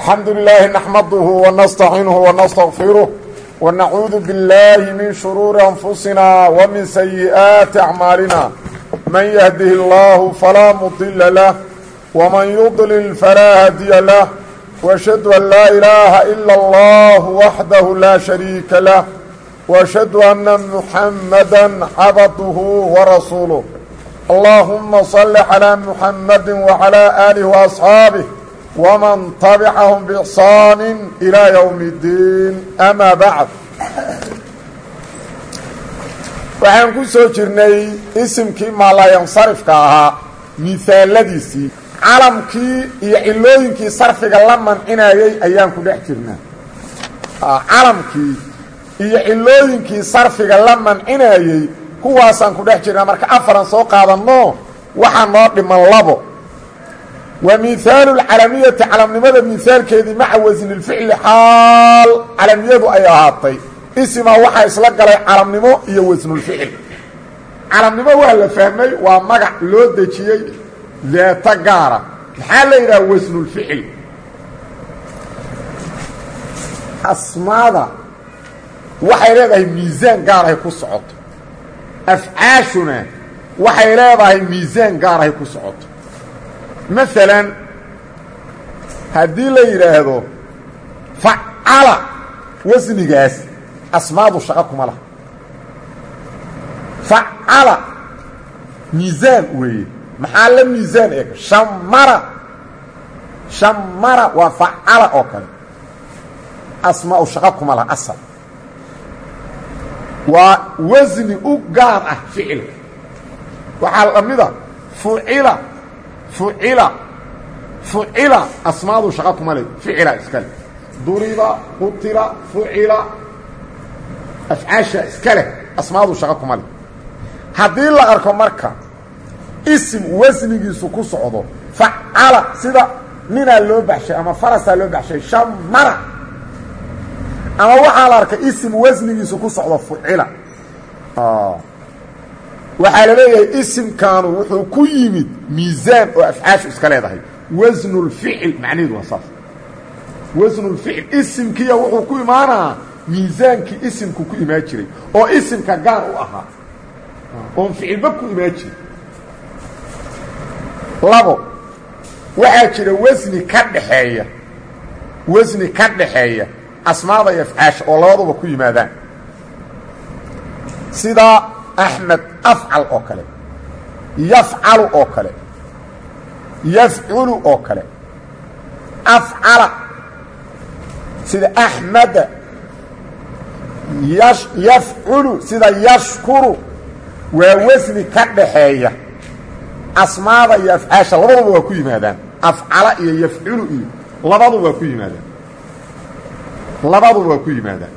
الحمد لله نحمده ونsتaعiنه ونستغفره ونعوذ بالله من شرور أنفسنا ومن سيئات أعمالنا من يهده الله فلا مضل له ومن يضلل فلا هadي له وأشhهد أن لا إله إلا الله وحده لا شريك له وأشhهد أن محمدا عبده ورسوله اللهم صل على محمد وعلى آله وأصحابه ومن تبعهم بإحصان إلى يوم الدين أما بعد waxaan ku soo jirnay isimkii maalayansarifka ahaa misaaladiisii calamkii iyo cilooyinkii sarfiga la mancinayay ayaan ku dhex jirnaa calamkii iyo cilooyinkii sarfiga la mancinayey kuwaasaan ku dhex jirnaa marka afaran soo qaadanno waxaa noo dhiman labo wa miihaalu lcalamiyati calamnimada miihaalkeedii maca wasni lficli xaal calamiyadu ay ahaatay. Isimaa waxaa isla galay calamnimo iyo wasnulficil calamnimo waa la fahmay waa magac loo dejiyey deeto gaara. Maxaa la yidhaha wasnulficil asmaada waxay leedahay miisaan gaarahay ku socoto. Afcaashuna waxay leedahay miisaan gaarahay ku socoto maalan haddii la yidhaahdo facala wasnigaas asmaadu shaqo kuma laha. Facala miisaan weeye. Maxaa la miisaan eeg? Shamara shamara waa facala oo kale. Asmaau shaqo kuma laha asal. Waa wasni u gaar ah ficilka waxaa la mida fucila fucila fucila asmaadu shaqo kuma le ficila iskale. Duriba qutila fucila afcaasha iska leh asmaadu shaqo kuma leh. Haddii la arko marka isim wasnigiisu ku socdo facala sida ninaa loo baxshay ama farasaa loo baxshay shamara ama waxaa la arkay isim wasnigiisu ku socdo fucila waxaa la leeyahay isimkaanu wuxuu ku yimid miisaan oo afcaashu iska leedahay. Wasnulficil macnaheedu waa saas. Wasnulficil isimkiya wuxuu ku imaanaa miisaankii isimku ku imaan jiray oo isimka gaar u ahaa. Oon ficilba ku imaan jirin. Labo waxaa jira wasni ka dhaxeeya. Wasni ka dhaxeeya asmaada iyo afcaasha oo labaduba ku yimaadaan. Sida axmed afcal oo kale yafcalu oo kale yafculu oo kale afcala sida axmeda yafculu sida yashkuru waa wasni ka dhaxeeya asmaada iyo afcaasha labaduba waa ku yimaadaan afcala iyo yafculu iyo labaduba waa ku yimaadaan labaduba waa ku yimaadaan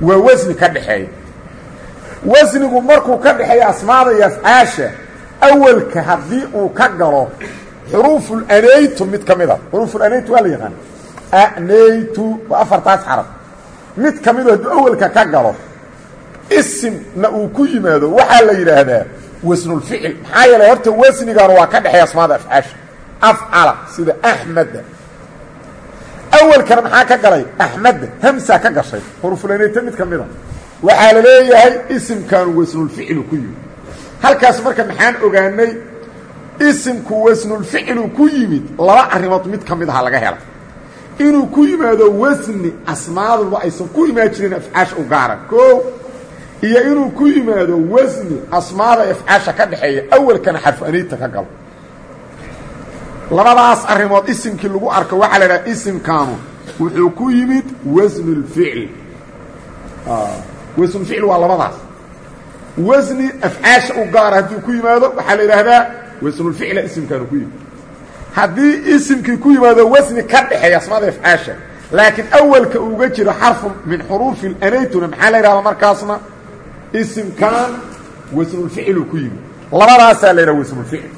waa wasni ka dhaxeeya wasnigu markuu ka dhexeeya asmaada iyo afcaasha awelka haddii uu ka galo xuruufulanaytu mid ka mid a xuruufulanaytu waa la yaqaan. Anaytu waa afartaas xaraf. Mid ka mido hadduu awelka ka galo isimna uu ku yimaado waxaa la yidhaahdaa wasnulficil maxaa yeelay horta wasnigan waa ka dhexeeya asmaada afcaasha. Afcala sida axmeda awelkana maxaa ka galay? Axmeda hamsaa ka gashay. Xuruufulanayta mid ka mida waxaa la leeyahay isimkaanu wasnulficilu ku yimid. Halkaas marka maxaan ogaanay isimku wasnulficilu ku yimid laba arrimood mid ka mid aha laga hela. Inuu ku yimaado wasni asmaaduba aysan ku imaan jirin afcaasha u gaara koo iyo inuu ku yimaado wasni asmaada afcaasha ka dhaxeeya awalkana xarfu aniita ka galo. Labadaas arrimood isimkii lagu arko waxaa la idhaha isimkaanu wuxuu ku yimid wasnulficl wasnulficl waa labadaas wasni afcaasha u gaara hadduu ku yimaado waxaa la yidhaahdaa wasnulficla isimkaanu ku yimid haddii isimkii ku yimaado wasni ka dhexeeya asmaada afcaasha laakiin awalka uga jiro xarfu min xuruufi anaytuna maxaa la yidhahdaa markaasna isimkan wasnulficilu ku yimid labadaasaa la yidhaha wasnulficl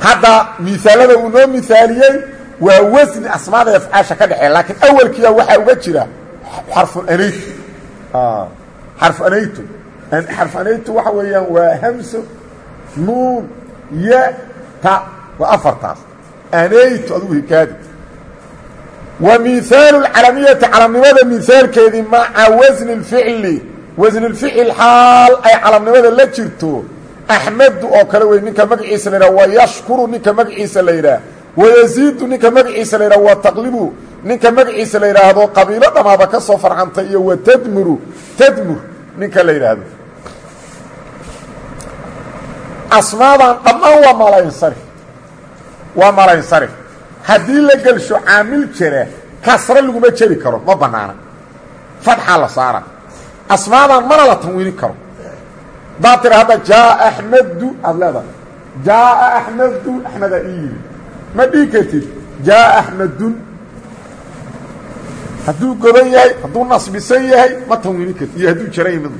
hadda miaalada uu noo miaaliyey waa wasni asmaada afcaasha ka dhexeeya laakiin awalkiia waxaa uga jira xarfu anaytu xarfu anaytu xarfu anaytu waxa weeyaan waa hamso nuun ya ta waa afartaas. Anaytu adigu hikaadi. Wa miihaalu lcalamiyati calamnimada miihaalkeedii maca wasni اlficli wasni lficil xaal ay calamnimada la jirto. Axmedu oo kale wey ninka magaciisa la yidhah wa yashkuru ninka magaciisa la yidhaah wayaziidu ninka magaciisa la yidhah wa taqlibu ninka magaciisa la yidhaahdo qabiilo dhamaaba ka soo farcantay iyo wa tadmuru tadmur ninka la yidhaahdo. Asmaadan dhammaan waa malansarif waa malansarif haddii la gelsho caamil jira kasre laguma jeri karo ma banaana fadxaa la saara asmaadan mana la tanwiinin karo. Haddaad tira hadda jaaa axmedu aada leedahay. Jaaa axmedu axmedaa ii yimi ma dhihi kartid jaaa axmedun hadduu godan yahay hadduu nasbisan yahay ma tanwiinin kartid iyo hadduu jaran mid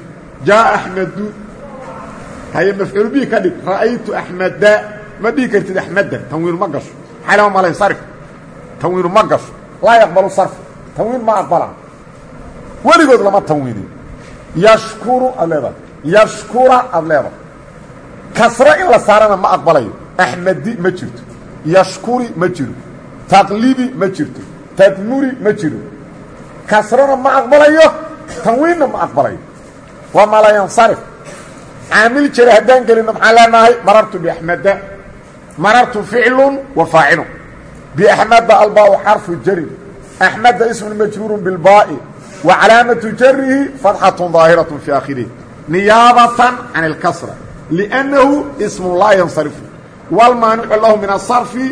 jaaa axmedu. Haye mafcuul bihi ka dhig. Ra'aytu axmeda. Ma dhihi kartid axmeda. Tanwiinu ma gasho. Xalama malansarif tanwiinu ma gasho. Laa yaqbalu sarfi tanwiin ma aqbala. Weligood lama tanwiinin yashkuru aad leedahay. Yashkura aada leedahay. Kasre in la saarana ma aqbalayo. Axmedi ma jirto. Yashkuri ma jiro taqlibi ma jirto. Tadmuri ma jiro kasrona ma aqbalayo? Tanwiinna ma aqbalayo. Wama laa yansarif. Caamil jira haddaan gelino maxaan leenahay marartu biaxmada marartu ficlun wa faacilun biaxmada albaau xarfu jarin axmada ismun majruurun bilbaa'i wa calaamatu jarihi fatxatun daahiratu fii aakhirihi. Niyaabatan can alkasra liannahu ismun laa yansarifu. Waalmaanicu lahu min asarfi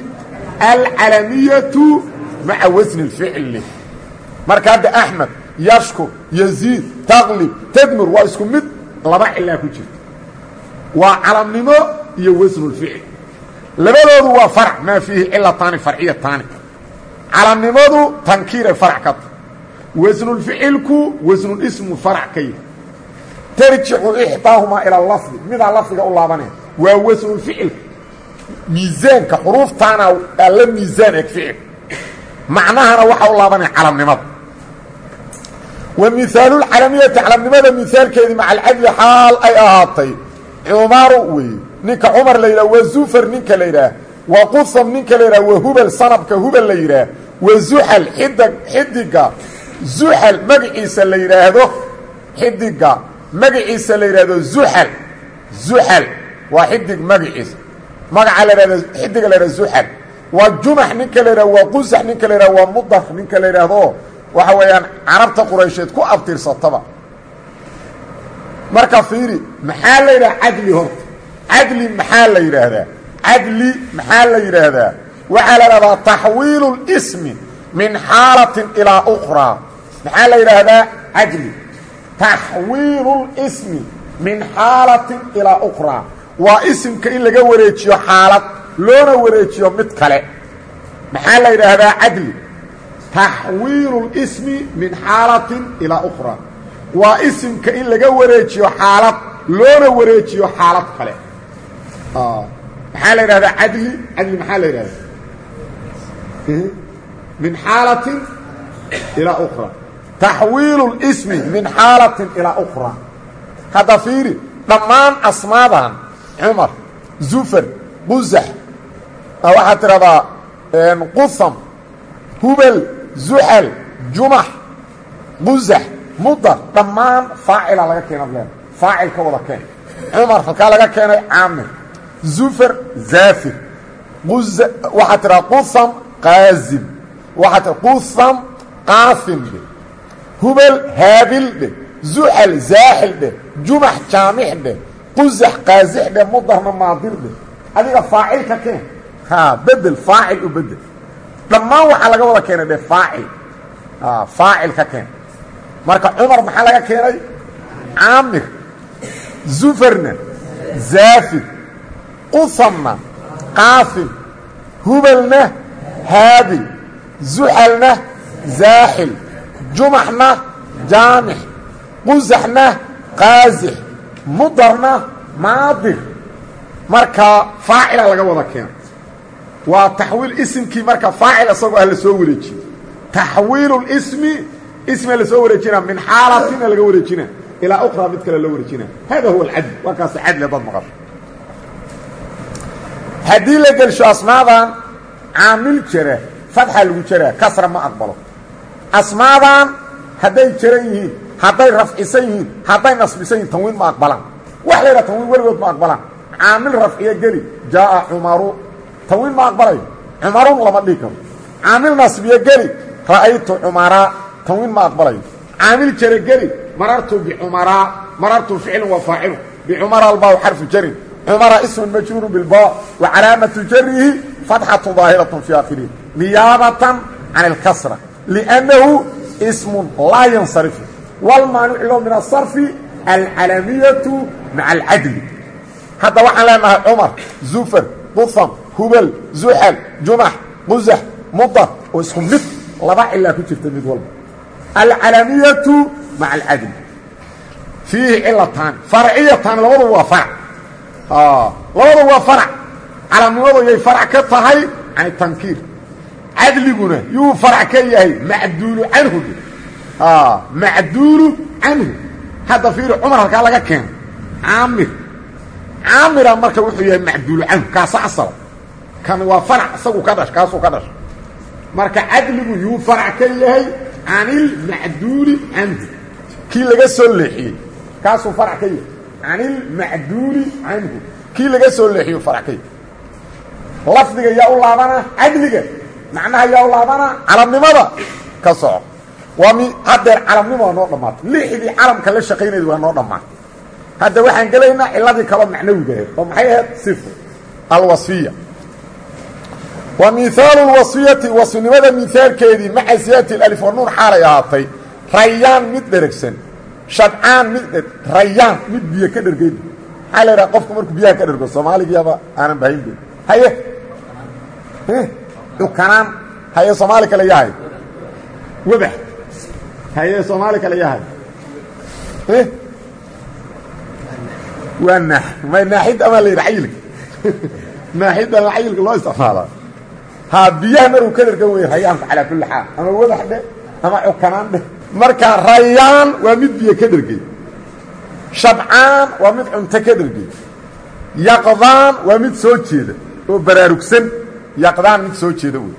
alcalamiyatu maca wasni اlficli marka hadda axmed yashkur yaziid taqlib tadmur waa isku mid laba cilaa ku jirta. Waa calamnimo iyo wasnu اlficl labadoodu waa farc maa fiihi cilataani farciyataani calamnimadu tankiiray farc ka ta wasnulficilku wasnulismu farc ka yahy tarjicu ixdaahumaa ila lafdi. Midaa lafdiga u laabanaya waa wasnulficilka miisaanka xuruuftaana alla miisaan eg ficil. Macnahana waxaa u laabanaya calamnimada wa mihaalulcalamiyati calamnimada mihaalkeedii maca alcadli xaal ay ahaatay. Cumaru weeye ninka cumar la yidhah wa zufar ninka la yidhaah wa qusam ninka la yidhah wa hubal sanabka hubal la yidhaah wa zuxal xidig xidiga zuxal magaciisa la yidhaahdo xidiga magaciisa la yidhaahdo zuxal zuxal waa xidig magaciisa magaca la yidhahdo xidiga la yidhahdo waa jumax ninka la waa qusax ninka la waa mudar ninka la waxa weeyaan carabta quraysheed ku abtirsataba. Marka fiiri maxaa la yidhaha cadli horta? Cadli maxaa la yidhaahdaa cadli maxaa la yidhaahdaa waxaa la dhahdaa taxwiilu اlsmi min xaalatin ilaa ukraa maxaa la yidhaahdaa cadli. Taxwiilu اlsmi min xaalatin ilaa ukraa waa isimka in laga wareejiyo xaalad loona wareejiyo mid kale. Maxaa la yidhaahdaa cadli taxwiilu اlsmi min xaalatin ilaa ukraa waa isimka in laga wareejiyo xaalad loona wareejiyo xaalad kale. maxaa la yidhahdaa cadli? cadli maxaa la yidhahdaa? min xaalatin ilaa ukra taxwiilu اlsmi min xaalatin ilaa ukra hadda fiiri dhammaan asmaadan cumar zufar qusax waxaad tidhahdaa qusam hubel zuxal jumax qusax mudar dhammaan faacila laga keenad leeda faacil ka wada keen. Cumar halkaa laga keenay caamir zufar zaafir waxaa tidhaha qusam qaazim. Waxaa tia qusam qaasim dhe hubel haabil dhe zuxal zaaxil dhe jumax jaamix dhe qusax qaazix dhe mudarna maadir dhe adiga faacil ka keen. Ha bedel faacil u bedel dhammaan waxaa laga wada keenay dhe faacil. Faacil ka keen. Marka cumar maxaa laga keenay? Caamir zufarna zaafir qusamna qaasim hubalna haabil zuxalna zaaxil jumaxna jaamix qusaxna qaasix mudarna maadir. Marka faacila laga wada keena waa taxwiil isimkii marka faacil isagoo ah la soo wareejiye taxwiilu اsmi ismia la soo wareejina min xaalatina laga wareejina ilaa ukraa mid kale loo wareejina. Hada huwa alcadl waa kaas cadli dad maqasho haddii la gelsho asmaadan caamil jira fatxa lagu jaraa kasra ma aqbalo. Asmaadan hadday jaran yihiin hadday rafcisan yihiin hadday nasbisan yihiin tanwiin ma aqbalaan. Wax la yidhaha tanwiin weligood ma aqbalaan. Caamil rafciya geli jaaa cumaru tanwiin ma aqbalayo cumarun lama dhihi karo. Caamil nasbiya geli ra'aytu cumaraa tanwiin ma aqbalayo caamil jara geli marartu bicumaraa marartu ficlun wa faacilu. Bicumara albaa xarfu jarin cumara ismun majruuru bilba wa calaamatu jarihi fatxatu daahiratun fi aakhirihi niyaabatan can alkasra. Liannahu ismun laa yansarifu. Walmaanicu lahu min asarfi alcalamiyatu maca alcadli. Hadda waxaan leenahay cumar zufar dufam hubal zuxal jumax qusax mudar oo isku mid laba cilaa ku jirta mid walba. Alcalamiyatu maca alcadli fiihi cilataani farciyataani labadu waa farac. Labadu waa farac. Calamnimadu yay farac ka tahay can tankiir. Cadliguna yuu farac ka yahay macduulu canhu. Macduulu canhu. Hadda fiiri cumar halkaa laga keeno. Caamir. Caamira marka wuxuu yahay macduulu canhu kaasa asala kan waa farac isagu ka dhash kaasuu ka dhash. Marka cadligu yuu farac ka yahay can ilmacduuli canhu. Kii laga soo leexiyey kaasuu farac ka yahay. Can ilmacduuli canhu. Kii laga soo leexiyuu farac ka yahay. Lafdiga yaa u laabana cadliga macnaha yaa u laabana calamnimada ka soco. Waa mi haddeer calamnimo waa noo dhammaatay. Lixdii calamka la shaqaynayda waa noo dhammaatay. Hadda waxaan gelaynaa ciladii kaloo macnawiga ahayd oo maxay ahayd? Sifo alwasfiya wa miihaalu lwasfiyati wasfinimada miaalkeedii maca siyaati alif wanuun xaalay ahaatay rayaan mid dheragsan shabcaan mid rayaan mid biyo ka dhergay. Maxaa la yidhaha qofku markuu biyaha ka dhergo soomaaligiiaba aanan bahaynbe haye? Dhukanaan haye soomaali kale yahay. Webax haye soomaali kale yahay. Waa naax. May naaxid amaa la yidhi cayilka? Naaxid ama cayilka loo isticmaalaa ha biyaha maruu ka dhergan wey rayaanku calaa kulli xaal. Ama webax dheh ama cukanaan dheh marka rayaan waa mid biyo ka dhergey shabcaan waa mid cunto ka dhergey yaqdaan waa mid soo jeeda oo baraarugsan. Yaqdaan mid soo jeeda wey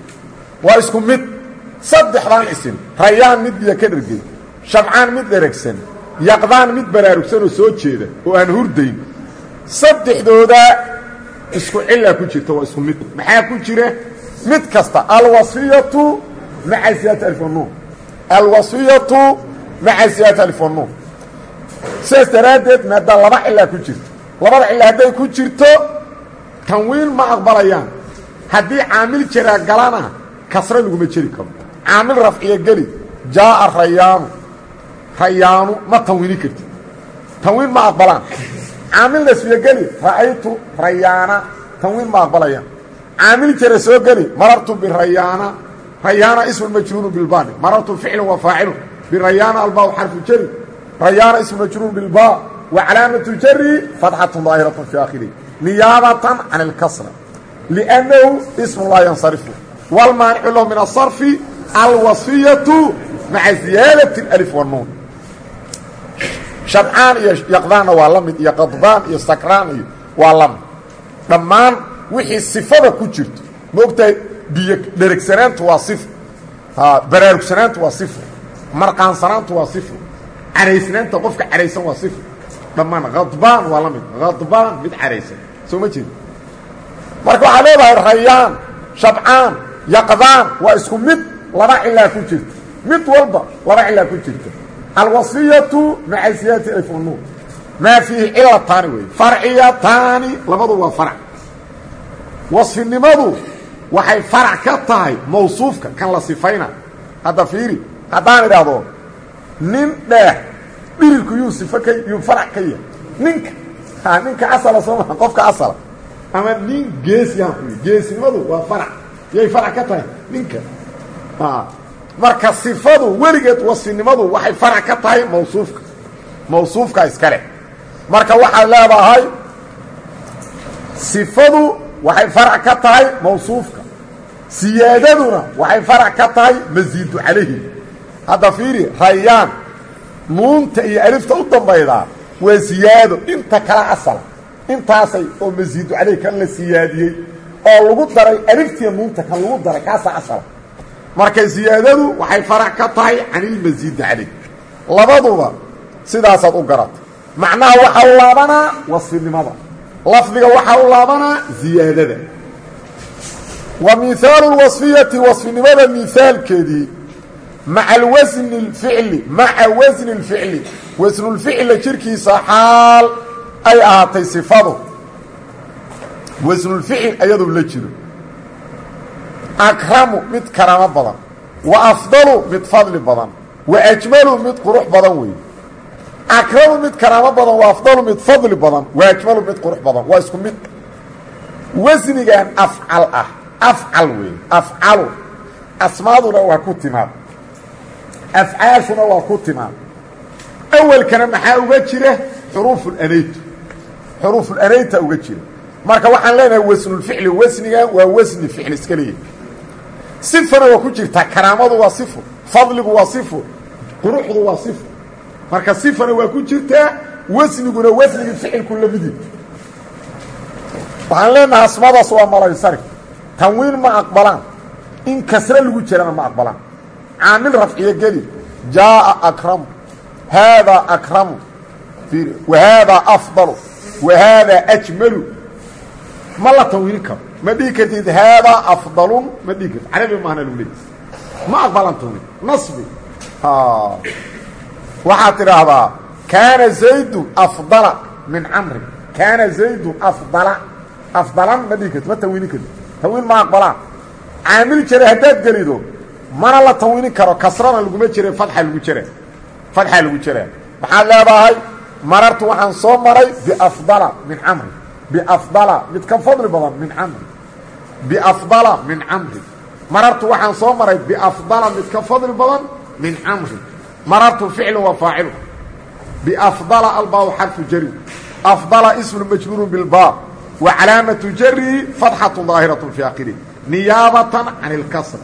waa isku mid. Saddexdaan isin. Rayaan mid biyo ka dhergey shabcaan mid dheragsan yaqdaan mid baraarugsan oo soo jeeda oo aan hurdayn. Saddexdooda isku cillaa ku jirta waa isku mid. Maxaa ku jira mid kasta alwasiyatu maca siyaati alfanuun alwasiyatu maca siyaati alfanuun sidaas daraaddeed maaddaa laba cillaa ku jirto. Labada cilla hadday ku jirto tanwiin ma aqbalayaan. Haddii caamil jaraa galana kasre laguma jeri karo. Caamil rafciya geli jaaa rayaanu rayaanu ma tanwiini karti tanwiin ma aqbalaan. Caamil nasfiya geli ra'aytu rayaana tanwiin ma aqbalayaan caamil jara soo geli. Marartu birayaana rayaana ismu majruuru bilbani marartu ficlu wa faacilu. Birayaana albaa xarfu jari. Rayaana ismu majruur bilba wa calaamatu jari fatxatu daahiratu fi aakhirihi niyaabatan can اlkasra liannahu ismu laa yansarifu. Wاlmaanicu lahu min asarfi alwasiyatu maca ziyaadati alif wanuun shabcaan iyo yaqdaanna waa la mid iyo qadbaan iyo sakraan iyo waa la mid. Dhammaan wixii sifada ku jirto. Moogtahay biyo dheregsanaantu waa sifo baraarugsanaantu waa sifo marqaansanaantu waa qofka caraysan waa sifo dhammaan khadbaan mid. Khadbaan mid caraysan. Soo marka waxaa leedahay rayaan shabcaan yaqdaan waa isku mid laba cilaa ku jirta mid walba laba cilaa ku jirta alwasiyatu maca siyaati alif wanuun maa fiihi cilataani wey farciyataani labadu waa farac wasfinimadu waxay farac ka tahay mawsuufka kan la sifayna. Hadda fiiri haddaan idhaahdo nin dheex dhirirku yuu sifo ka yuu farac ka yahay. Ninka ha ninka asala soo maa qofka asala. Ama nin geesiyaan ku geesinimadu waa farac yay farac ka tahay. Ninka marka sifadu weligeed wasfinimadu waxay farac ka tahay mawsuufka. Mawsuufka iskale marka waxaad waxay farac ka tahay mawsuufka. Siyaadaduna waxay farac ka tahay masiidu calayhi hadda fiiri rayaan nuunta iyo alifta u dambaydaa waa siyaado inta kala asala intaasay oo masiidu calayhi kan la siyaadiyey oo lagu daray aliftiya nuunta kan lagu daray kaasaa asala marka ziyaadadu waxay farac ka tahay can ilmasiidi calayh labaduba sidaasaad u garata macnaha waxaa u laabanaa wasfinimada lafdiga waxaa u laabanaa ziyaadada. Wa mihaalu lwasfiyati wasfinimada mihaalkeedii maca alwasni اlficli maca wasni اlficli wasnulficla jirkiisa xaal ay ahaatay sifadu. Wasnulficil ayadoo la jiro. Akramu mid karaamo badan. Wa afdalu mid fadli badan. Wa ajmalu mid qurux badan weeye akramu mid karaamo badan wa afdalu mid fadli badan wa ajmalu mid qurux badan waa isku mid. Wasnigan afcal ah afcal weeye afcalu. Asmaaduna waa ku timaad. Afcaashuna waa ku timaad. Awelkana maxaa uga jira? Xuruufulanayt xuruufulanayta uga jira. Marka waxaan leenahay wasnulficli wasnigan waa wasni ficli iska leeyahy sifana waa ku jirtaa karaamadu waa sifo fadligu waa sifo quruxdu waa sifo marka sifana waa ku jirtaa wasniguna wasnigii ficilku lamidi waxaan leenahay asmadaas waa malaysari. Tanwiin ma aqbalaan. In kasre lagu jirana ma aqbalaan. Caamil rafciyo geli. Jaaa akramu. Haadaa akramu. Wa haadaa afdalu. Wa haadaa ajmalu. Ma la tanwiinin karo. Ma dhihi kartid haadaa afdalun. Ma dhihi kartid. Carabi maahna lagu leey ma aqbalan tanwiin. Nasbi waxaad tidhaahdaa kaana zaydu afdala min camrin kaana zaydun afdala. Afdalan ma dhihi kartid ma tanwiinin kartid tanwiin ma aqbalaan. Caamil jare haddaad gelido mana la tanwiinin karo kasrana laguma jire fadxa lagu jira fadxa lagu jiraa maxaad leedahay? Marartu waxaan soo maray biafdala min camri. Biafdala mid ka fadli badan min camri. Biafdala min camri. Marartu waxaan soo maray biafdala mid ka fadli badan min camri marartu ficlu wa faacilu biafdala albaa xarfu jari afdala ismu majruuru bilbaa wa calaamatu jarihi fatxatu daahiraة fi akhirih niyaabatan can اlkasra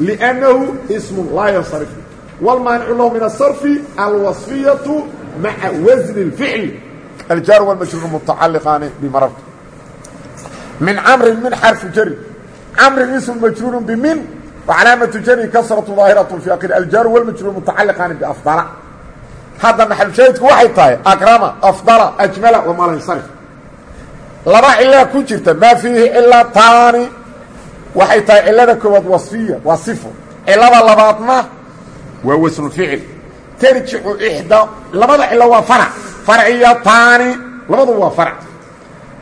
liأnnahu ismu laa yansarif wاlmaanicu lahu min aلsarfi alwaصfiyaةu maca wasni اlficl aljaar wاlmajruur mutacaliqaani bimarartu min camrin min xarfu jari camrin ismu majruuru bimin wacalaamatu jari kasratu daahiraة fi akhirih aljaaru wاlmajruur mutacaliqaani biafdala hadda maxalushaahidku waxay tahay akrama afdala ajmala wamaa la yansarif laba cilaa ku jirta maa fiihi cilataani waxay tahay cilada koowaad wasfiya waa sifo cilada labaadna waa wasnuficil tarjicu ixdaa labada cilo waa farac farciyataani labadu waa farac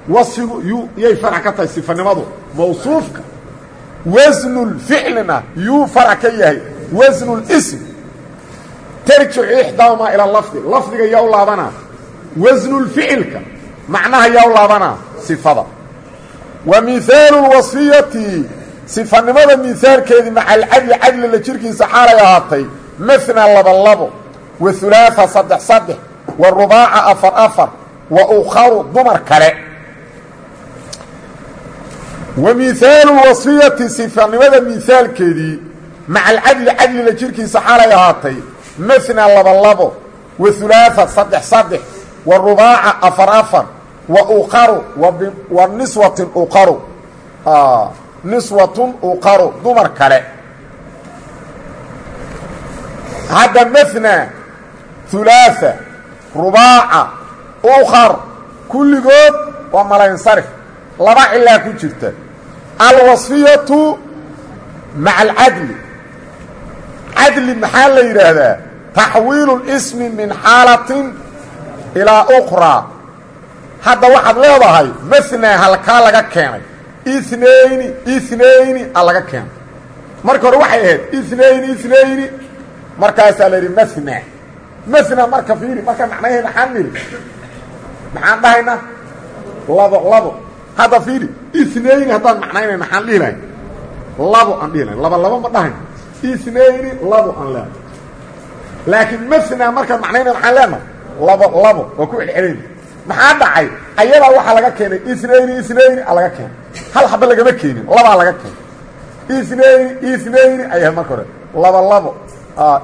wasfigu yay farac ka tahay sifanimadu mawsuufka wasnulficlina yuu farac ka yahay. Wasnulism tarjicu ixdaahumaa ila lafdi. Lafdiga yaa u laabanaa. Wasnulficilka macnaha yaa u laabanaa. Sifada. Wa mihaalu lwasfiyati sifanimada mihaalkeedii maca alcadli cadlila jirkiisa xaalay ahaatay. Mafna laba labo. Wa hulaaثa saddex saddex. Wa rubaaca afar afar. Wa ukharu dumar kale wa mihaalu lwasfiyati sifanimada mihaalkeedii maca alcadli cadlila jirkiisa xaalay ahaatay mafna laba labo wa hulaaثa saddex saddex wa rubaaca afar afar wa uqaru wa niswatin uqaru. Niswatun uqaru dumar kale. Hadda mafna hulaaثa rubaaca uqar kulligood waa malansarif laba cilaa ku jirta alwasfiyatu maca alcadli. Cadli maxaa la yidhaahdaa? Taxwiilu اlismi min xaalatin ilaa uqraa hadda waxaad leedahay mafna halkaa laga keenay. Inayni inayni a laga keenay. Marka hore waxay ahayd inayni inayni markaasaa la yidhi mafna mafna marka fiiri marka macnaheed maxaan nidhi maxaan dhahaynaa labo labo hadda fiiri inayni haddaan macnaynay maxaan dhihi lahay labo aan dhihi lahay laba labo ma dhahayn. Inayni labo aan leenahay laakiin mafna markaan macnaynay maxaan leenahay? Labo labo waa ku celcelayna maxaa dhacay? Ayadaa waxaa laga keenay inayni inayni a laga keenay. Hal xaba lagama keenin labaa laga keenay. Inayni inayni ayahay marka hore laba labo.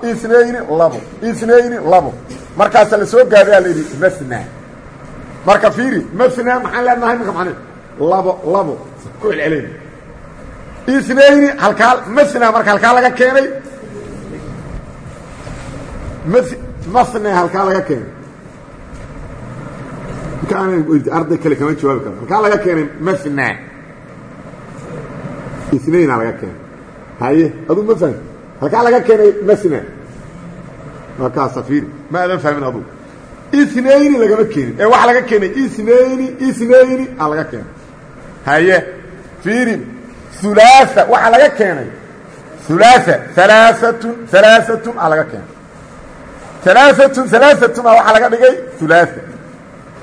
Inayni labo. Inayni labo. Markaasaa la soo gaadaya la yidhi marka fiiri mafna maxaan leenahay marka macne labo labo. Ku celcelayna inayni halkaa mna marka halkaa laga keenay. Mne halkaa laga keenay. Arday kale kama jawaabi karo halkaa laga keenay mna inayna laga keenay. Haye aduu ma fahmi. Halkaa laga keenay mna markaa safiiri ma aadan fahmin aduu. Inayni lagama keenin. Ee waxaa laga keenay inayni inayni a laga keenay haye fiiri ulaaa waxaa laga keenay. Ulaaa alaaatun alaaatun a laga keenay. Alaaatun alaaatun a waxaa laga dhigay ulaaa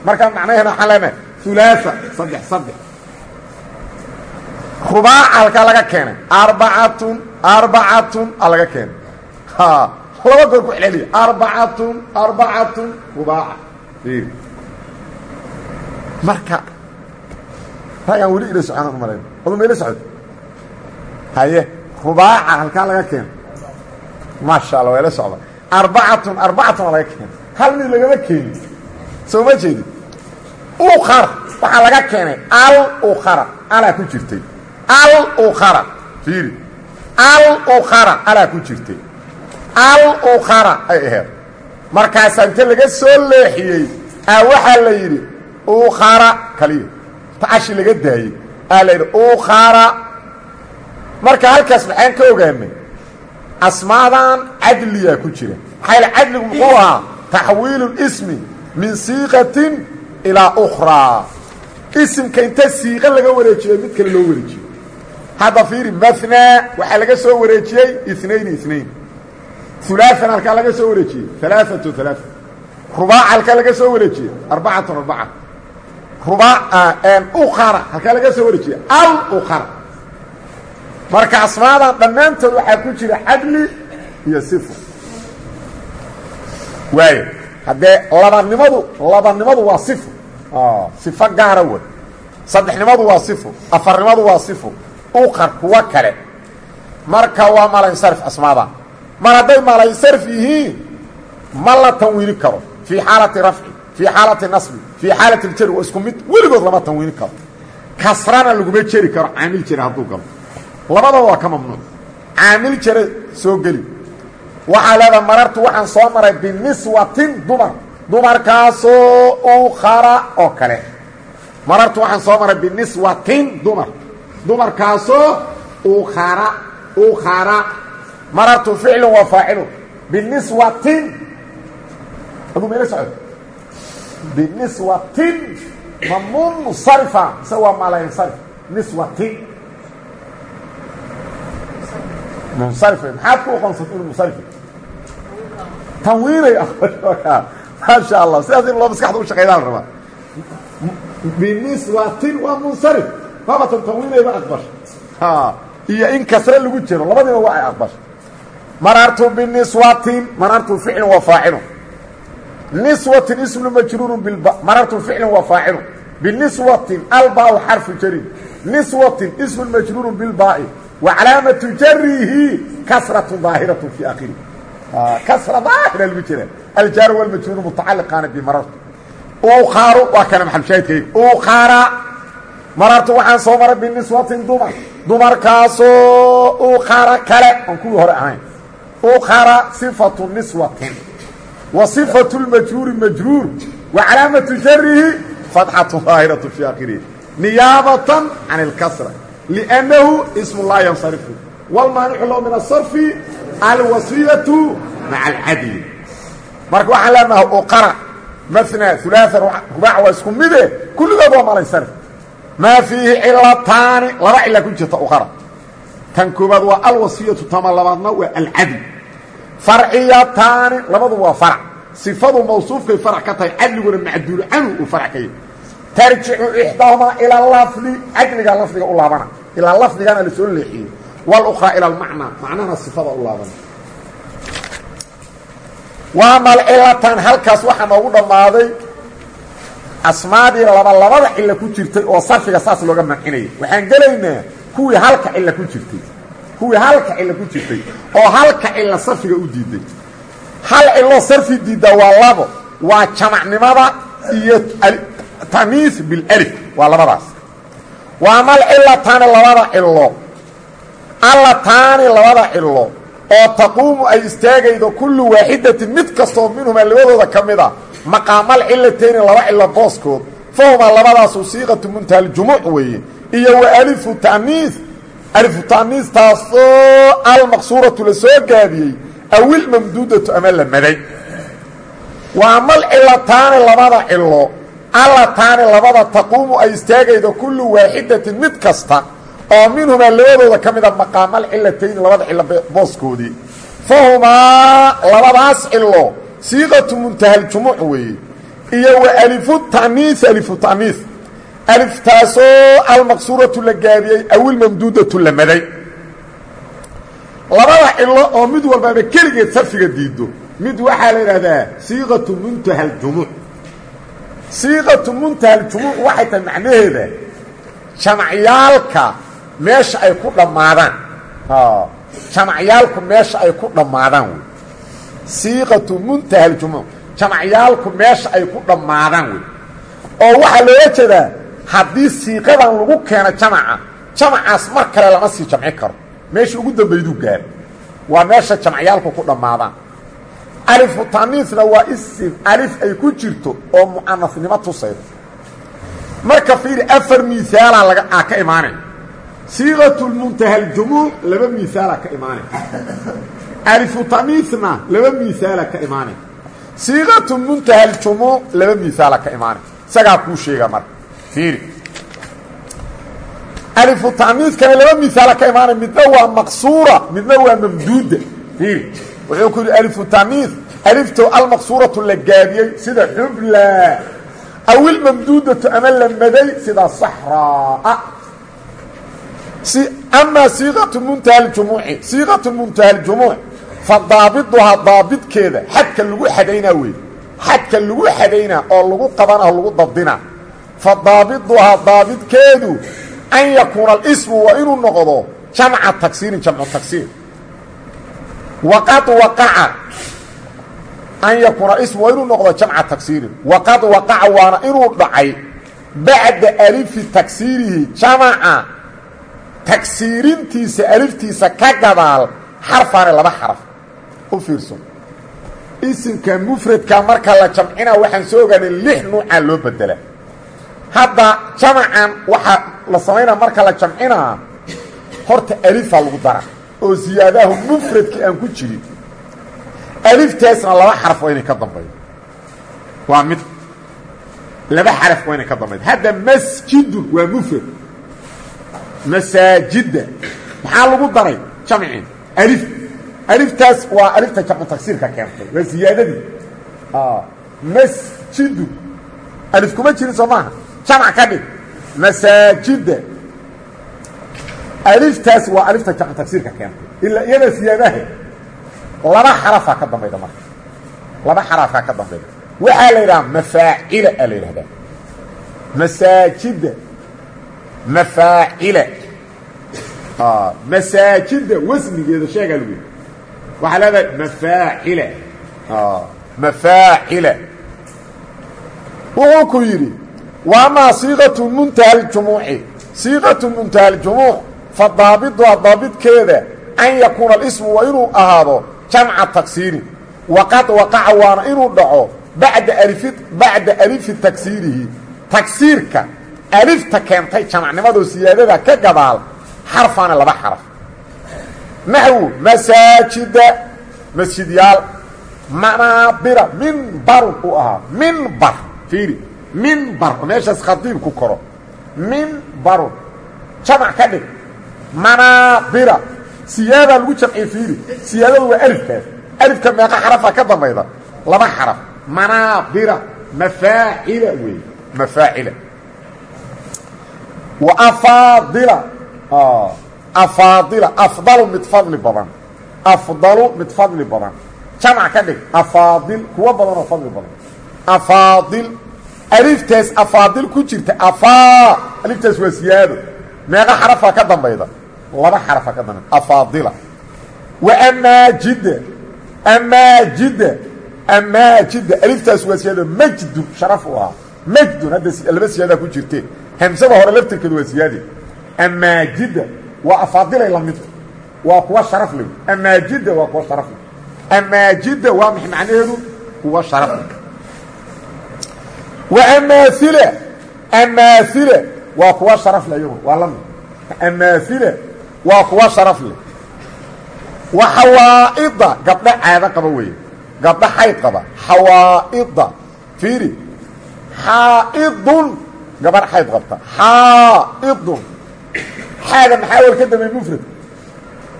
markaa macnaheena waxaan leenahay ulaaa saddex saddex. Rubaaca halkaa laga keenay arbacatun arbacatun a laga keenay. Laba goor ku celeliya arbacatun arbacatun rubaaca marka ragaan weli ila socdaan u malayn adu ma ila socdo haye rubaaca halkaa laga keena maasha allah waa ila socda. Arbacatun arbacatun aa laga keena hal mid lagama keenin. Soo ma jeedi? Ukara waxaa laga keenay. Al ukara alaa ku jirtay. Al ukara fiiri al ukara alaa ku jirtay. Al ukara ay aheed. Markaasaa inta laga soo leexiyey aa waxaa la yidhi ukara kaliya tacashi laga daayey. Aa la yidhi ukara marka halkaas maxaan ka ogaanay asmaadan cadliyaa ku jira. Maxaa yaele cadligu muxuu ahaa taxwiilu ismi min siiqatin ilaa ukhraa. Isimka inta siiqa laga wareejiyo mid kale loo wareejiyo. Hadda fiiri mathnaa waxaa laga soo wareejiyey inayni inayn ulaaan halkaa laga soo wareejiyey alaaatu alaa rubaaca halkaa laga soo wareejiyey arbacatun arbaca ukara halkaa laga soo wareejiyey al ukara marka asmaadan dhammaantood waxaa ku jira cadli iyo sifo waayo haddee labanimadu labanimadu waa sifo sifo gaara wey saddexnimadu waa sifo afarnimadu waa sifo ukar kuwo kale. Marka waa malansarif asmaadan mar hadday malansarif yihiin ma la tanwiini karo. Fii xaalati rafci fii xaalati nasbi fii xaalati ljari waa isku mid weligood lama tanwiini karo kasrana laguma jeri karo caamil jira hadduu galo labadaba waa ka mamnuuc caamil jare soo geli waxaa leedaha marartu waxaan soo maray biniswatin dumar dumarkaasoo ukara oo kale marartu waxaan soo maray biniswatin dumar dumarkaasoo ukara ukara marartu ficlu wa faacilu biniswatin aduu meela socdo biniswatin ma munsarifa mise waa malansarif niswatin. Munsarif maxaad ku oqonsata inu munsarif tanwiinay maasha allah sidaas in loo maskaxda u shaqaydaan rabaa. Biniswatin waa munsarif mabatan tanwiinayba aqbasha iyo in kasre lagu jiro labadiiba waa ay aqbasha marartu biniswatin marartu ficlu wa faacilu niswatin ismu majruuru bilba marartu ficlu wa faacilu biniswatin albaa xarfu jarin niswatin ismu majruuru bilbaai wa calaamatu jarihi kasratu daahiratu fi akhiri kasra daahira lagu jira. Aljaar walmajruuru mutacaliqaana bimarartu ukaaru waa kana maxalshaahidkayga ukaara marartu waxaan soo maray biniswatin dumar. Dumarkaasoo ukara kale oon kuwii hore ahayn. Ukara sifatu niswatin wa sifatu lmajruuri majruur wa calaamatu jarihi fatxatu daahiratu fi akhirihi niyaabatan can اlkasra liannahu ismu laa yansarifu. Wاlmaanicu low min asarfi alwasiyatu maca alcadli marka waxaan leenahay uqara mna ulaaa rubaac waa isku mide kulligood waa malansarif maa fiihi cilataani laba cila ku jirta uqara tan koobaad waa alwasiyatu tama labaadna waa alcadl arciyataani labadu waa ar ifadu mawsuufkay ar ka tahay cadliguna macduul canhu uu ar ka yahy tarjicu ixdaahumaa ilaa lafdi cadliga lafdiga u laabana. Ilaa lafdigana la soo leexiyey wluraa ila macnaa macnahana ifada u laabana. Waa malcilatan halkaas waxaa noogu dhammaaday asmaadii laba labada cilo ku jirtay oo sarfiga saas looga mancinaya waxaan gelaynaa kuwii halka cilo ku jirtay kuwii halka cilo ku jirtay oo halka cilo sarfiga u diiday. Hal cilo sarfi diidda waa labo waa jamacnimada iyo tamiis bilأlif waa labadaas. Waa malcilatani labada cilo allataani labada cilo oo taquumu ay istaagaydo kullu waaxidatin mid kastoo minhumaa labadooda ka mid a maqaamal cilatayni laba cilo booskood fahumaa labadaasu siiqatu muntahaljumuuc weeye iyo wa alifu ta'niis alifu ta'niis taasoo almaqsuuratu la soo gaabiyey awil mamduudatu ama la maday waa mal cilataani labada cilo allataani labada taquumu ay istaagaydo kullu waaxidatin mid kasta oo minhumaa labadooda ka mida maqaamal cilatayni labada cilo booskoodii fahumaa labadaas cilo siiqatu muntahaljumuuc weeye iyo wa alifu ta'niis alifu ta'niis aliftaasoo almaqsuuratu la gaabiyey awil mamduudatu la maday labada cilo oo mid walbaaba keligeed sarfiga diido mid waxaa la idhaahdaa siiqatu muntaha aljumuuc siiqatu muntaha aljumuuc waxay tahay macnaheeda jamacyaalka meesha ay ku dhammaadaan jamacyaalku meesha ay ku dhammaadaan wey siiqatu muntaha aljumuuc jamacyaalku meesha ay ku dhammaadaan wey oo waxaa looga jeedaa haddii siiqadan lagu keeno jamaca jamacaas mar kale lama sii jamci karo. Meesha ugu dambayduu gaaro waa meesha jamacyaalku ku dhammaadaan. Alifu taniisna waa isim. Alif ay ku jirto oo mu'anasnimo tusayda marka fiiri afar miisaalaa laga aa ka imaanay. Siiqatu muntaha aljumuuc laba miisaalaa ka imaanay. Alifu taniisna laba miisaalaa ka imaanay. Siiqatu muntaha aljumuuc laba miisaalaa ka imaanay. Isagaa kuu sheega marka fiiri alifu taniiskana laba misaala ka imaanay. Midna waa maqsuura midna waa mamduuda fiiri wuxuu ku yidhi alifu taniis alifto almaqsuuratu la gaabiyey sida xubla awil mamduudatu ama la maday sida saxraa amaa siiqatu muntaha aljumuuci siiqatu muntaha aljumuuc fa daabiduhaa daabidkeeda xadka lagu xadaynaa wey xadka lagu xadaynaa oo lagu qabanaa lagu dabdinaa fa daabiduhaa daabidkeedu an yakuuna alismu waa inuu noqdo jamca tagsiirin jamcu tagsiir waqad waqaca an yakuuna ismu waa inuu noqdo jamca tagsiirin waqad waqaca waana inuu dhacay bacda alifi tagsiirihi jamaca tagsiirintiisa aliftiisa ka gadaal xarfaane laba xaraf. U fiirso. Isimka mufradka marka la jamcina waxaan soo ogaanay lix nuucaa hadda jamacan waxaa la samaynaa marka la jamcinaa horta alifaa lagu dara oo siyaadahu mufradkii aan ku jirin. Aliftaasna laba xaraf waa inay ka dambaydo waa mid laba xaraf waa inay ka dambaydo hadda masjidun waa mufrad. Masaajidda maxaa lagu daray? Jamcin. Alif aliftaas waa alifta jamcu tagsiirka keentay waa siyaadadii masjidun. Alif kuma jirin soo maaha jamc ka dhig masaajidda aliftaas waa alifta jamcu tagsiirka keentay ilaa iyada siyaadahe laba xarafaa ka dambayda marka laba xarafaa ka dambayda waxaa la yidhaha mafaacila aa la yidhahdaa masaajidda mafaacila masaajidda wasnigeeda sheegaa lagu yidhi waxaa leedahay mafaacila mafaacila wuxuu ku yidhi wa amaa siiqatu muntaha aljumuuci siiqatu muntaha aljumuuc fa daabiduha daabidkeeda an yakuuna alismu waa inuu ahaado jamca tagsiirin waqad waqaca waana inuu dhaco bacda alifi bacda alifi tagsiirihi tagsiirka alifta keentay jamacnimadoo siyaadada ka gadaal xarfana laba xaraf. Naxwu masaajida masjidyaal manaabira minbarun uu ahaa minbar minbar meeshaas khadiib ku koro. Minbarun jamac ka dhig. Manaabira siyaadaa lagu jamciye fiiri. Siyaadadu waa alifkaas alifka meeqa xarafa ka dambayda. Laba xaraf. Manaabira mafaacila weeye mafaacila. Wa afaadila. Afaadila. Afdalu mid fadli badan. Afdalu mid fadli badan. Jamac ka dhig. Afaadil kuwo badan oo fadli badan. Afaadil aliftaas afaadil ku jirta afaa. Aliftaas waa siyaado. Meeqa xarafaa ka dambayda. Laba xarafaa ka dambayda. Afaadila. Wa amaajida amaajida amaajida aliftaas waa siyaado. Majdun. Sharaf u ahaa. Majdun. Hadda laba ku jirteen hamsada hore laftirkeedu waa siyaade amaajida waa afaadilay la mid. Waa kuwa sharaf leh. Amaajida waa kuwa sharaf leh. Amaajida waa macnaheedu kuwa sharaf leh wa amaaila amaaila waa kuwa sharaf leh iyagu waa la mid amaaila waa kuwa sharaf leh wa xawaa'ida gabdho caado qaba weeye gabdho xayd qaba xawaa'ida fiiri xaa'idun gabarh xayd qabta xaa'idun xaaga maxaa war ka dambeey mufrad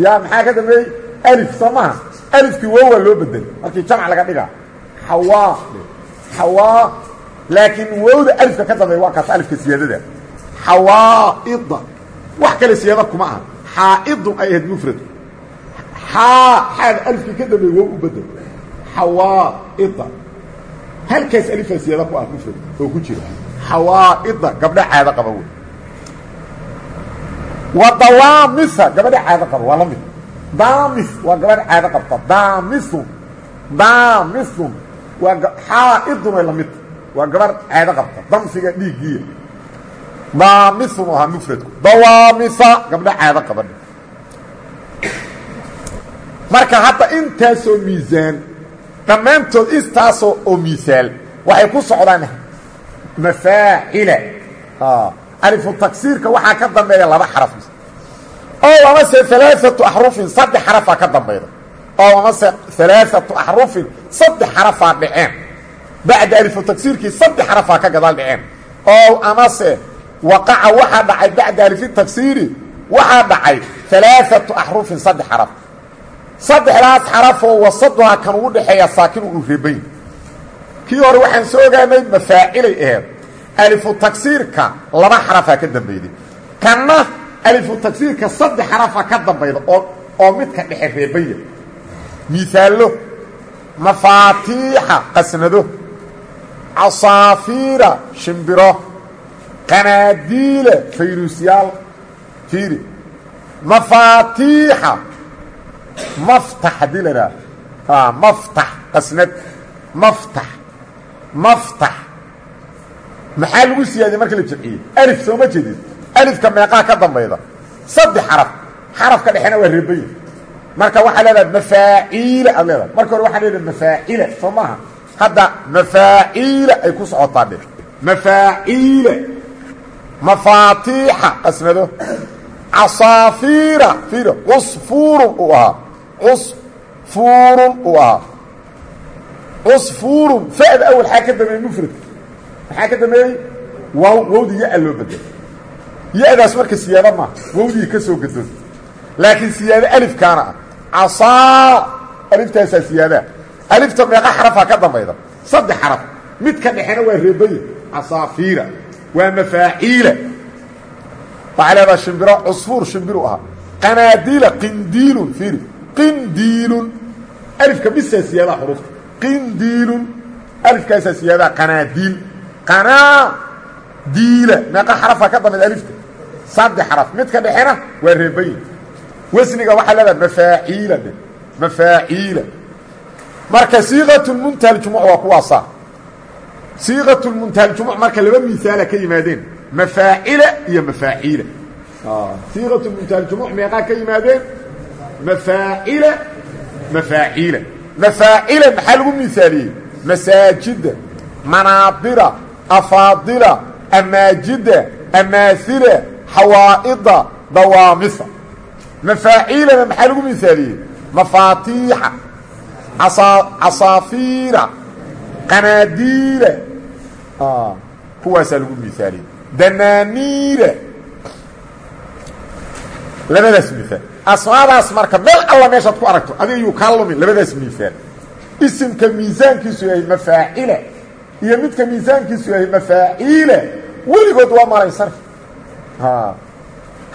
yaa maxaa ka dambeeyey alif soo maha alifkii wow waa loo bedelay markii jamc laga dhigaa xawaa xawaa laakiin wowda alifka ka dambeeya waa kaas alifka siyaadada. Xawaa'ida wax kale siyaada kuma aha. Xaa'idun ay ahayd mufrad. Xaa xaaga alifkii ka dambeey wow u bedel. Xawaa'ida halkaas alifaa siyaada ku ah mufrad oo ku jira. Xawaa'ida gabdha caado qaba wey wa dawaamisa gabadha caado qaba waa la mid. Daamis waa gabadha caado qabta. Daamisun daamisun waa xaa'idun way la mid waa gabadh caado qabta damsiga dhiiggiya daamisun ahaa mufradku dawaamisa gabdha caado qabadha marka hadda intaasoo miisaan dhammaantood intaasoo oo miisaal waxay ku socdaan mafaacila alifu taksiirka waxaa ka dambeeya laba xaraf. Oo amase alaaatu axrufin saddex xarafaa ka dambayda oo amase alaaatu axrufin saddex xarafaa dhaceen bacda alifu taksiirkii saddex xarafaa ka gadaal dhaceen oo amase waqaca waxaa dhacay bacda alifi taksiiri waxaa dhacay alaaatu axrufin saddex xaraf saddexdaas xarafoo wasaduhaa kan ugu dhexeeya saakin uu rebayn kii hore waxaan soo ogaanay mafaacilay aheed alifu tagsiirka laba xarafaa ka dambeyday kanna alifu tagsiirka saddex xarafaa ka dambayda oo midka dhexe reebaya miisaallo mafaatiixa qasnado casaafiira shimbiro. Qanaadiila fayruusyaal fiiri mafaatiixa. Maftax haddii la idhaha maftax qasnad. Maftax. Maftax. Maxaa lagu siyaadiyey marka la jamciyey alif sooma jeedid alifka meeqaa ka dambayda. Saddex xaraf. Xarafka dhexena waa reebaya marka waxaa leedahay mafaaciila aad leedahay. Marka hore waxaa leedahay mafaacila soo maaha hadda mafaaciila ay ku socotaa dhe mafaaciila mafaatiixa qasnado. Casaafiira fiira cusfuurun uu ahaa. Cusfuurun uu ahaa. Cusfuurun. Fa'da awal xaa ka dambeeyey mufradka maxaa ka dambeeyey waaw wawdi ya-a loo bedelo ya-daas marka siyaado maaha wawdigii ka soo gadoon laakiin siyaado alifkaana ah. Casaa. Aliftaasaa siyaadaa alifta meeqa xarafaa ka dambayda. Saddex xaraf. Mid ka dhexena waa reebaya casaafiira waa mafaaciila. Waxaa leedaha shimbiro cusfuur shimbiru ahaa. Qanaadiila qindiilun fiiri. Qindiilun. Alifka bisaa siyaadaa xurufta. Qindiilun. Alifkaasaa siyaadaa qanaadiil. Qanaadiila. Meeqa xarafaa ka dambayda alifta. Saddex xaraf. Midka dhexena waa reebaya wasniga waxaa leedaha mafaaciila mafaaciila marka siiqatulmuntahaljumuc waa kuwaasaa. Siiqatulmuntahaljumuc marka laba misaala ka yimaadeen. Mafaacila iyo mafaaciila siiqatulmuntahaljumuc meeqaa ka yimaadeen? Mafaacila mafaaciila mafaacila maxaa lagu misaaliyey masaajida manaabira afaadila amaajida amaasila xawaa'ida dawaamisa. Mafaaciilana maxaa lagu mafaatiixa casaafiira qanaadiila kuwaasaa lagu misaaliyey danaaniira labadaas miaal asmaadaas marka meel alla meeshaad ku aragto adi ayuu kaa lumin labadaas miisaal isimka miisaankiisu yahay mafaacila iyo midka miisaankiisu yahay mafaaciila weligood waa malansarif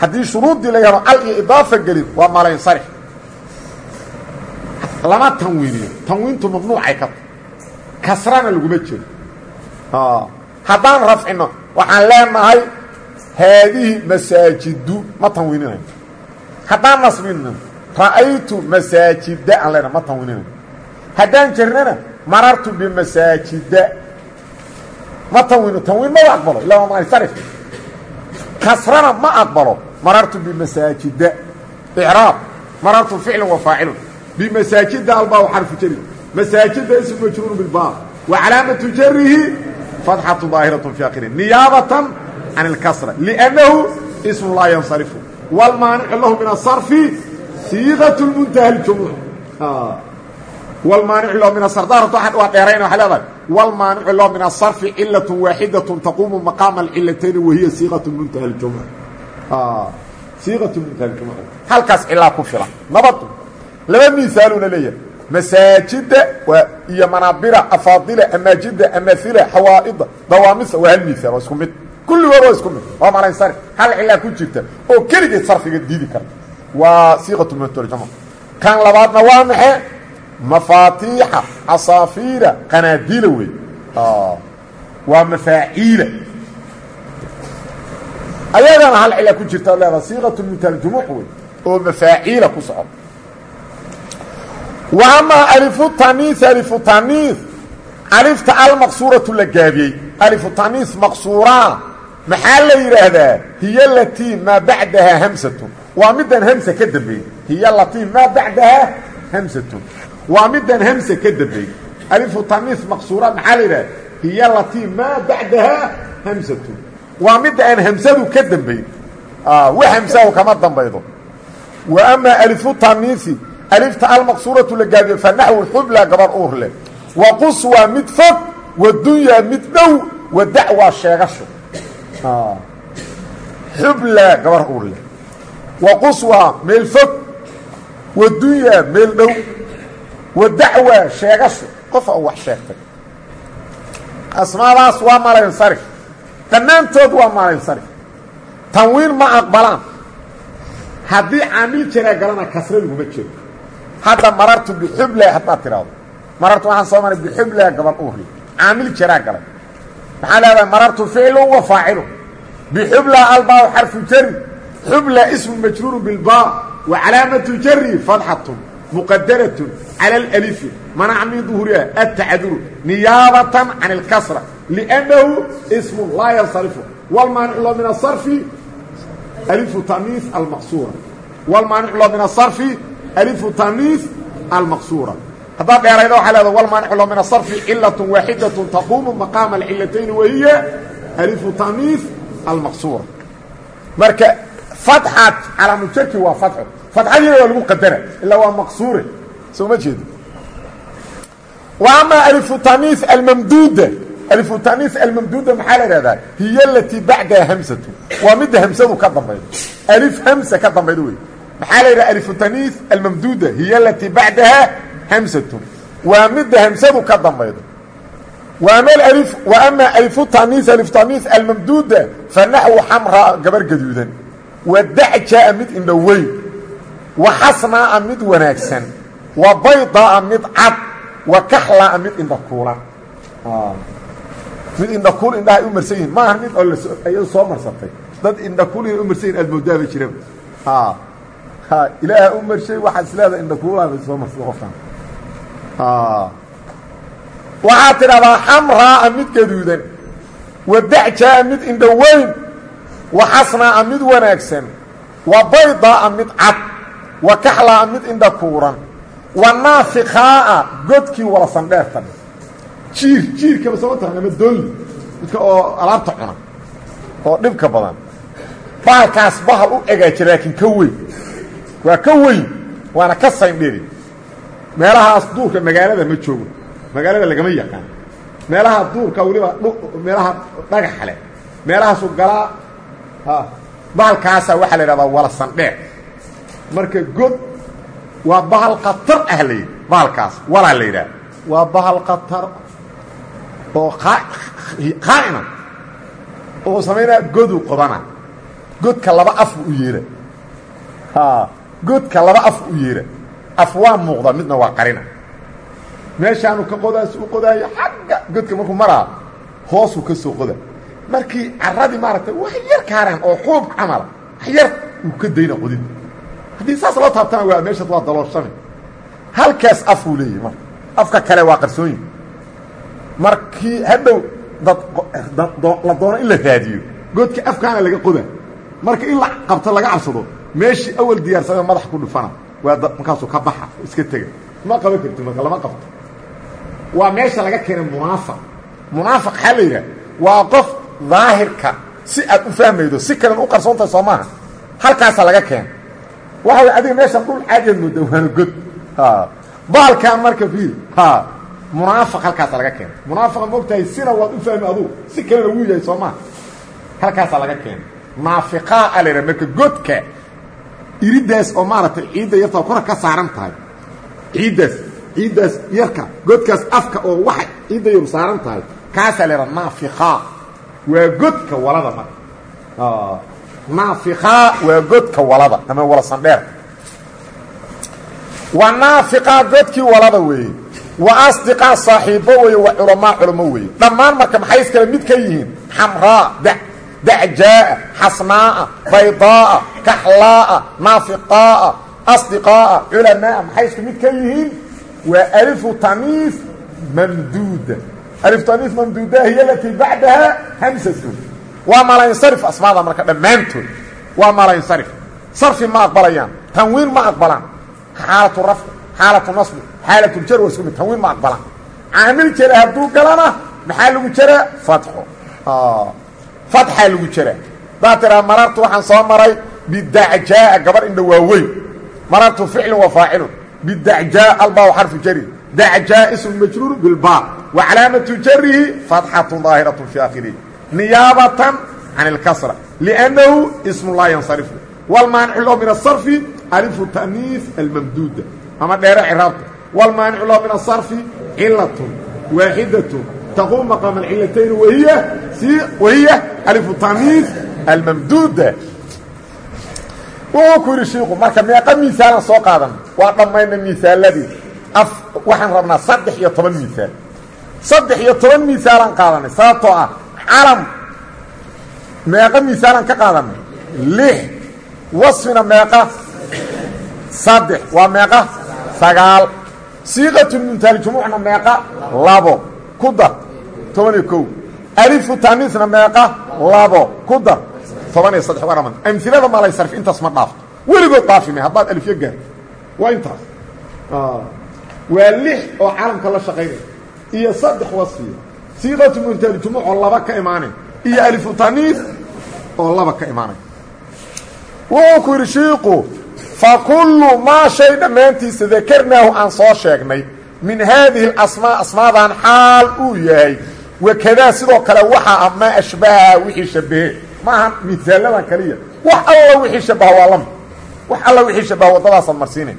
haddii shuruuddii la yahado al iyo idaafa gelin waa malansarif lama tanwiiniyo. Tanwiintu mamnuucay ka kasrana laguma jiro. Haddaan rafcino waxaan leenahay haadihi masaajidu ma tanwiininayo. Haddaan nasbino ra'aytu masaajida aan ma tanwiininayo. Haddaan jirnana marartu bimasaajida ma tanwiino tanwiin ma aqbalo illa waa malansarif kasrana ma aqbalo marartu bimasaajida icraab marartu ficlun wa bimasaajida albaa xarfu jari masaajida ism majruur bilbaa wa calaamatu jarihi fatxatu daahiratu fi akhiri niyaabatan can اlkasra liannahu ismu laa yansarifu wاlmaanicu lahu min asarfi siiqat muntaha اljumuc wlmaanicu lahu min asardaaratu waa dheerayna waxay leedahay wاlmaanicu lahu min asarfi cilaة waaxidaة taquumu maqaama alcilatayni wahiya siiqaة muntaha اljumuc siiqaة muntaha اljumuc halkaas cilaa ku filan nabadu laba miisaaluna leeyahay. Masaajida iyo manaabira afaadila amaajida amaila xawaa'ida dawaamisa waa hal miaal waa mid. Kulligood waa isku mid. Waa malansari hal cilaa ku jirta oo keligeed sarfiga diidi karta waa siiqatu mutarjama kan labaadna waa maxe mafaatiixa casaafiira qanaadiila wey waa mafaaciila. Ayagana hal cilaa ku jirta leeda siiqatu mutarjumuc wey oo mafaaciila ku socda. wa amaa alifu taniis alifu taniis alifta almaqsuuratu la gaabiyey alifu taniis maqsuuraa maxaa la yidhaahdaa hiya latii maa bacdahaa hamsatun waa midaan hamsa ka dambeeyey hiya latii maa bacdahaa hamsatun waa midaan hamsa ka dambeeyey alifu taniis maqsuura maxaa la yidhahda hiya latii maa bacdahaa hamsatun waa midda aan hamsadu ka dambayn wax hamsahu kama dambaydo wa amaa alifu taniisi alifta almaqsuuratu la gaabiye fa naxwu xubla gabar uur leh wa quswa mid fog wa dunyaa mid dhow wa dacwaa sheegasho xubla gabar uur leh wa quswa meel fog wa dunyaa meel dhow wa dacwaa sheegasho qofa u wax sheegtay asmaadaas waa malansarif dhammaantood waa malansarif tanwiin ma aqbalaan haddii caamil jaraa galana kasra laguma jiro hadda marartu bixubla haddaad tidhaahdo marartu waxaan soo maray bixubla gabal uurli caamil jaraa galay maxaa leedahay marartu ficlun wa faacilun bixubla albaa xarfu jari xubla ismu majruuru bilbaa wa calaamatu jari fadxatun muqadaratun cala alalifi manac min duhuriha atacaduru niyaabatan can اlkasra liannahu ismu laa yansarifu. Wlmaanicu lo min asarfi alifu tamiis almaqsuura. Wlmaanicu lo min asarfi alifu tamiis almaqsuura. Haddaad dheerayda waxaa leeda wlmaanicu lo min asarfi cilaة waaxidaة taquumu maqaama alcilatayni wahiya alifu tamiis almaqsuura. Marka fatxat calaamujaki waa fatxo fatxadiina waa lagu qadara ilaa waa maqsuure. Soo ma jeedo wa amaa alifu tamiis almamduuda. Alifu tamiis almamduuda maxaa la ihahdaa hiya alatii bacdaha hamsatu. Waa midda hamsadu ka dambaydo. Alif hamsa ka dambaydo wey maxaa la yidhaha alifu tamiis almamduuda hiya alatii bacdaha hamsatu waa midda hamsadu ka dambaydo. Wa amaa alifu tamiis alif tamiis almamduuda fa naxwu xamraa gabar gaduudan. Wa dacjaa mid indhoweyn. Wa xasnaa'a mid wanaagsan. Wa baydaa'a mid cad. Wa kaxlaa'a mid indhakuulan mid indhakuul indhaha ay u marsan yihiin maaha mid oo layadu soo marsatay dad indhakuul inay u marsan yihiin aad moodaaba jiraba ilaaha u marshay waxaad isleedaha indhakuulaaba soo marsada qofkan. Waxaad tidhahdaa xamraa'a mid gaduudan wa dacjaa'a mid indhoweyn wa xasnaa'a mid wanaagsan wa baydaa'a mid cad wa kaxlaa'a mid indhakuuran wa naafikaa'a godkii wala sandheerta jiir jiirkaba soo taran ama doolli midka oo alaabta cuna oo dhibka badan. Bahalkaas bahal u egaaja laakiin ka weyn waa ka weyn waana ka sayndheri meelahaas duurka magaalada ma joogo. Magaalada lagama yaqaan. Meelaha duurka weliba meelaha dhagaxa leh. Meelahaasu galaa bahalkaasaa waxaa la idhahdaa wala sandheer. Marka god waa bahal khatar ah la yidhi bahalkaas walaa la yidhaah waa bahal khatar oo qaa'ina oo samaynaa godu qodana. Godka laba af u yeera godka laba af u yeera af waa muuqda midna waa qarina. Meeshaanu ka qodaas u qodaayo xagga godka markuu maraa hoosuu ka soo qoda markii caradii maaragtay wax yar kaaraan oo xuub camala wax yar uu ka dayna qodida haddii saas loo taabtana waa meeshaad waa dalooshame halkaas afuu leeyahy marka. Afka kale waa qarsooyin. Markii hadhow dad la doono in la raadiyo godka afkaana laga qoda marka in la qabto laga cabsado meeshii awal diyaarsadee madax ku dhufana waa markaasuu ka baxa iska tega ma qaban karti marka lama qabto. Waa meesha laga keenay munaafiq munaafiq waxaa la yidhaha waa qof daahirka si aad u fahmaydo si kalen u qarsoontahay soo maaha. Halkaasaa laga keena waxa way adiga meeshan dhul caadiyaad mooda waana god. Baalkan marka fiil munaafiq halkaasa laga keena munaafiqa moogtahay sina waad u fahmi adugu si kalena wuu yahay soo maha halkaasaa laga keena naafiqaa a la yidhaha marka godka iridaas oo maaragtay ciidda yartaa kora ka saaran tahay. Ciiddaas ciiddaas yarka godkaas afka oo waxa ciidda yaru saaran tahay. Kaasaa la yidhaha naafiqaa waa godka walada marka naafiqaa waa godka walada ama wala sandheer. Wa naafiqaa godkii walada weeye. Wa asdiqaa saaxiibo weeye wa culamaa culamo weeye. Dhammaan marka maxay iskale mid ka yihiin? Xamraa da dacjaa'a xasnaa'a baydaa'a kaxlaa'a naafiqaa'a asdiqaa'a culamaa'a maxay isku mid ka yihiin waa alifu tamiis mamduuda alif tamiis mamduuda hiy alatii bacdaha hamsatu waa malansarif asmaada marka dhammaantood waa malansarif sarfi ma aqbalayaan tanwiin ma aqbalaan xaalatu rafci xaalatu nasbi xaalatuljar waa isku mid tanwiin ma aqbalaan caamil jara hadduu galana maxaa lagu jaraa fatxo fatxaa lagu jaraa haddaad tiraa marartu waxaan soo maray bidacjaa'a gabar indha waaweyn. Marartu ficlun wa faacilun. Bidacjaa albaa xarfu jari dacjaa ismu majruur bilbaa wa calaamatu jarihi fatxatu daahiratu fi akhirihi niyaabatan can اlkasra liannahu ismu laa yansarifu. Wlmaanicu lahu min asarfi alifu ta'niis almamduuda. Ama dheere ciraabta. Wlmaanicu lahu min asarfi cilatun waaxidatun alcilatayn wahiya si wahiya alifu ta'niis almamduuda wuxuu ku yidhi shiiku marka meeqa miisaalan soo qaadan waa dhammayna miisaaladii waxaan rabnaa saddex iyo toban miisaal saddex iyo toban miisaalaan qaadanay sababtoo ah calam meeqa miisaalaan ka qaadanay lix wasfina meeqa saddex waa meeqa sagaal siiqatu muntaaljumuucna meeqa labo ku dar toban iyo kow. Alifu taaniisna meeqa labo ku dar. Toban iyo saddex waraman amilada malay sarfi intaas ma dhaafto weligood dhaafime haddaad alifyo gaar. Waa intaas. Waa lix oo calamka la shaqaynaya iyo saddex wasfiya siiqatu muntaaljumuuc oo laba ka imaanay iyo alifu taaniis oo laba ka imaanay wuxuu ku yidhi fa kullu maa shay dhammaantiisa dakarnaahu aan soo sheegnay min haadihi alasmaa asmaadan xaal uu yahay wakadaa sidoo kale waxaa ah maa ashbaha wixii shabahe maaha misaaladan kaliya. Wax alla wixii shabaha waa lami wax alla wixii shabaha waddadaasaan marsiinay.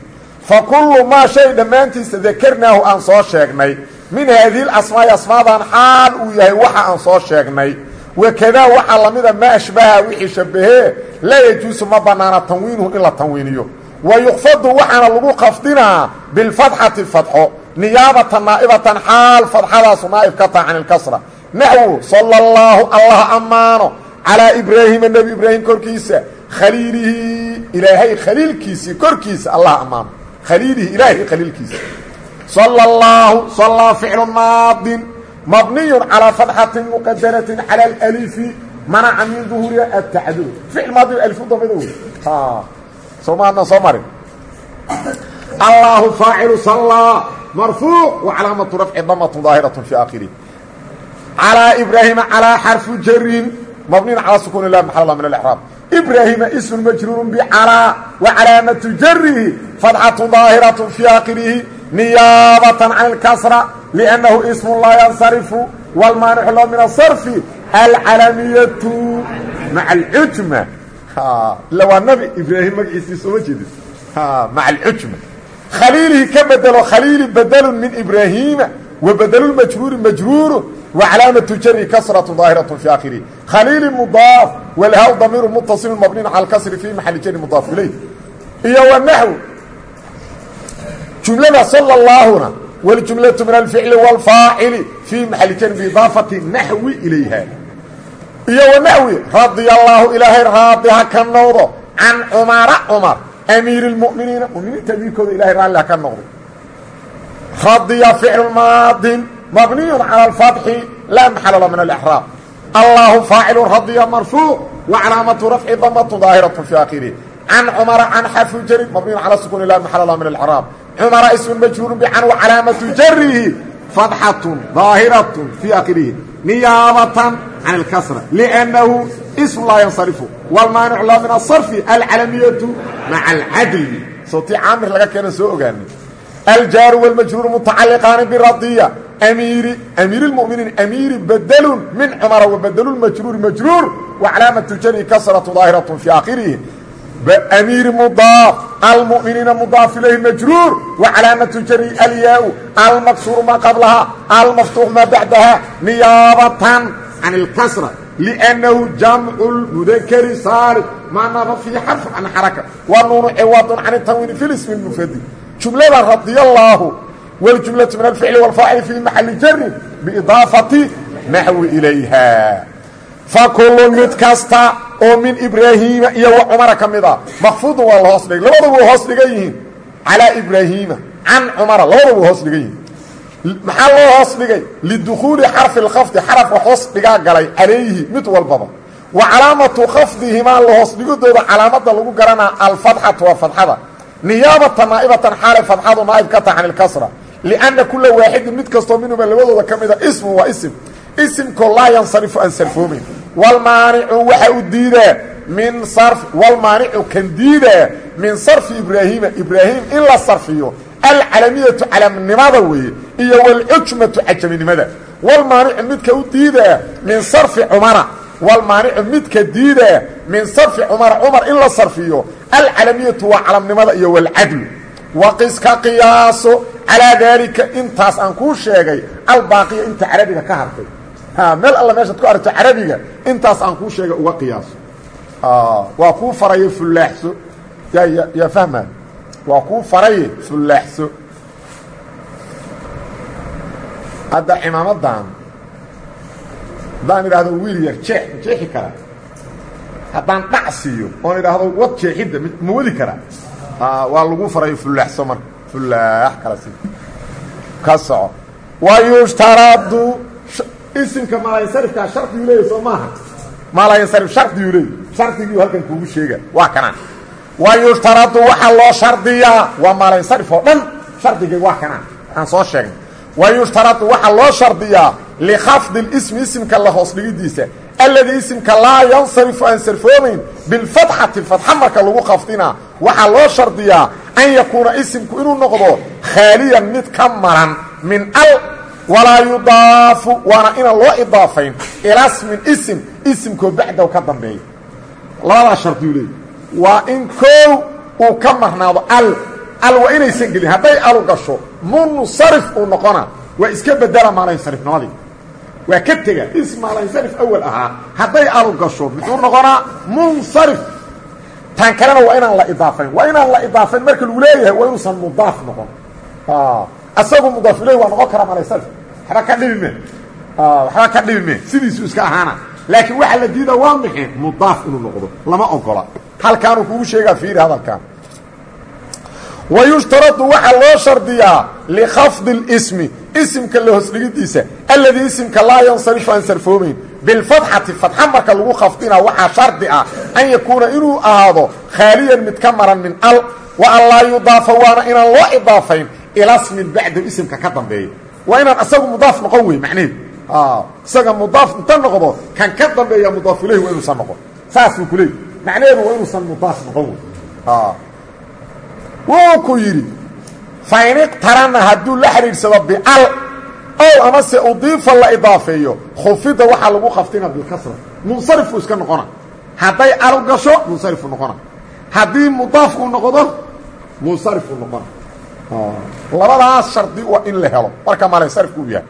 Fa kullu maa shay dhammaantiisa dakarnaahu aan soo sheegnay. Min haadihi asmaai asmaadan xaal uu yahay waxa aan soo sheegnay. Wakadaa waxaa lamida maa ashbaha wixii shabahee laa yajuusu ma bannaana tanwiinuhu in la tanwiiniyo. Wa yukfadu waxaana lagu khafdinaa bilfatxati fatxo niyaabata naaibatan xaal fadxadaasu naaib ka taha can ilkasra naxwu sala اllaahu allah ammaano calaa ibraahima nebi ibraahim korkiisa khaliilihi ilaahay khaliilkiisii korkiisa allah ammaano. Khaliilihi ilaahay khaliilkiisa. Sal اlaahu sala ficlu naadin mabniyun calaa fadxatin muqadaratin cala allifi manaca min duhuriha atacdud ficil maadi alif u dambeyda wey soomaanan soo marin. Allaahu faacilu sallaa marfuuc wa calaamatu rafci damatu daahiratun fii aakhirih calaa ibraahima calaa xarfu jarin mabniin calaa sukuun lah maxalla min alexraab ibraahima ismun majruurun bicalaa wa calaamatu jarihi fadxatu daahiratun fii aakhirihi niyaabatan can ilkasra liannahu ismun laa yansarifu waalmaanicu la min asarfi alcalamiyatu maca alcujma ila waa nabi ibraahim magaciisii sooma jeedis maca alcujma khaliilhi ka bedelo khaliili badlu min ibraahiima wabadlumajruuri majruuru wacalaamatu jari kasratu daahiratu fi akhirihi khaliili mudaaf walhaw damiiru mutasilun mabniin cala kasri fii maxali jari mudaaf ileyh iyo wanaxw jumlada sala laahuna waljumlatu min alficli wاlfaacili fii maxali jari biidaafati naxwi ilayha. Iyo wanaxwi radi allaahu ilaahay raadi ha ka noqdo can cumara cumar amiiri اlmuminiina muminiinta amiirkooda ilahay raalli ha ka noqdo radiya ficlu maadin mabniyu calى اlfatxi laa maxala la min alإxraab allahu faacilu radiya marfuuc wa calaamatu rafci damatu daahiraة fi akhirih can cumara can xarfu jarin mabniyn calى sukun lah maxal lah min اlcraab cumara ism majhuuru bcan wacalaamatu jarihi fadxatun daahiratun fii akhirihi niyaabatan can اlkasra lأnnahu ism laa yansarifu wاlmaanicu la min aلصarfi alcalamiyatu maca alcadli sawtii caamir laga keena soo ogaanay aljaaru wاlmajruur mutacaliqaani biradiya amiiri amiiri اlmuminiin amiiri badlun min cumara wabadlu majruuri majruur wacalaamatu jari kasratu daahiraة fii akhirihi amiiri mudaaf almuminiina mudaaf ilayhi majruur wacalaamatu jari alyaa-u almaksuuru maa qablahaa almaftuux maa bacdaha niyaabatan can ilkasra liannahu jamcu lmudakari saalim maa naaba fii xarf can xaraka waa nuunu ciwaadun can tanwiini fi lismi mufradi jumlada radiya allaahu waljumlatu min alficli waalfaacili fii maxali jari biidaafati naxwi ilayha fakulu mid kasta oo min ibraahiima iyo wa cumara ka mid a makfuudun waa la hoos dhigay. Labadaba way hoos dhigan yihiin. Calaa ibraahiima can cumara. Labadaba way hoos dhigan yihiin. Maxaa loo hoos dhigay? Lidukhuuli xarfi اlkhafdi xarafka hoos dhigaa galay calayhi mid walbaba. Wa calaamatu khafdihimaa la hoos dhigidooda calaamada lagu garanaa alfadxatu waa fadxada. Niyaabatan naa'ibatan xaale fadxadu naa'ib ka taha can ilkasra lianna kula waaxidin mid kastoo minhuba labadooda ka mida ismu waa isim. Isimkoo laa walmaanicu waxa u diidaa min walmaanicu kan diidaa min sarfi ibraahiima ibraahim in la sarfiyo alcalamiyatu calamnimada weeye iyo wاlcujmatu cajaminimada wlmaanicu midka u diidaa min sarfi cumara wlmaanicu midka diidaa min sarfi cumara cumar in la sarfiyo alcalamiyatu waa calamnimada iyo wاlcadlu waqis ka qiyaaso calaa daalika intaas aan kuu sheegay albaaqiya inta carabiga ka hartay meel alla meeshaad ku aragto carabiga intaas aan kuu sheegay uga qiyaaso waa kuu farayo fullaaxso. Yaa yaa fahmaa waa kuu faraye fullaaxso. Hadda cimaamadan haddaan idhaahdo wiil yar jeex ma jeexi karaa haddaan dhac siiyo oon idhaahdo wad jeexidda ma wadi karaa waa lagu farayo fullaaxso marka. Fullaax kala si ka soco. Wa yushtaradu isimka maalayansarifkaa shardiguu leeyahy soo maaha. Maalayansarif shardiguu leeyahy shardigii halkan kuugu sheega. Waa kanaa wa yushtaradu waxaa loo shardiyaa waa maalayansarif oo dhan shardigay waa kanaa aan soo sheegnay. Wa yushtaradu waxaa loo shardiyaa likhafdi اlismi isimka la hoos dhigidiisa. Alladii isimka laa yansarifu aan sarfoomayn bilfatxati fatxa marka lagu khafdinaa waxaa loo shardiyaa an yakuuna isimku inuu noqdo khaaliyan mid ka maran min al walaa yudaafu waana inaan loo idaafayn ilaa smin isim isimkoo bacdaw ka dambeeya labadaa shardiyu leey waa in koow uu ka marnaado al. Al waa inaysan gelin. Hadday alu gasho munsarif uu noqona. Waa iska bedela maalansarifnimadii waa ka tega is maalansarif awal ahaa. Hadday alu gasho muxuu noqonaa munsarif tan kalena waa inaan la idaafayn. Waa inaan la idaafayn marka lagu leeyahay waa asagu mudaaf ileyh waa noqon karaa maalansarif waxba ka dhibi me. Waxba ka dhibi me. Sidiisuu iska ahaana. Laakiin waxaa la diida waa maxay mudaaf inuu noqdo. Lama ogola. Halkaanuu kugu sheegaa fiiri hadalkan wa yushtaradu waxaa loo shardiyaa likhafdi اlismi isimka la hoosdhigidiisa alladii isimka laa yansarifu aan sarfoomayn. Bilfatxati fatxa marka lagu khafdinaa waxaa shardi ah an yakuuna inuu ahaado khaaliyan mid ka maran min al wa an laa yudaafa waana inaan loo idaafayn ilaa smin bacdahu isimka ka dambeeya. Waa inaan isagu mudaaf noqon wey macnaheedu. Isaga mudaaf inta noqdo kan ka dambeeya mudaaf ilayhi waa inuusan noqon. Saasuu ku leey macnaheedu waa inuusan mudaaf noqon wey wuu ku yidhi fain iqtarana hadduu la xidhiidhsado bial ow amase udiifa la idaafeeyo khufida waxaa lagu khafdina bilkasra. Munsarifuu iska noqona. Hadday al gasho munsarifuu noqona. Haddii mudaaf uu noqdo munsarifuu noqona labadaas shardi waa in la helo. Marka maalansarifku uu yahay.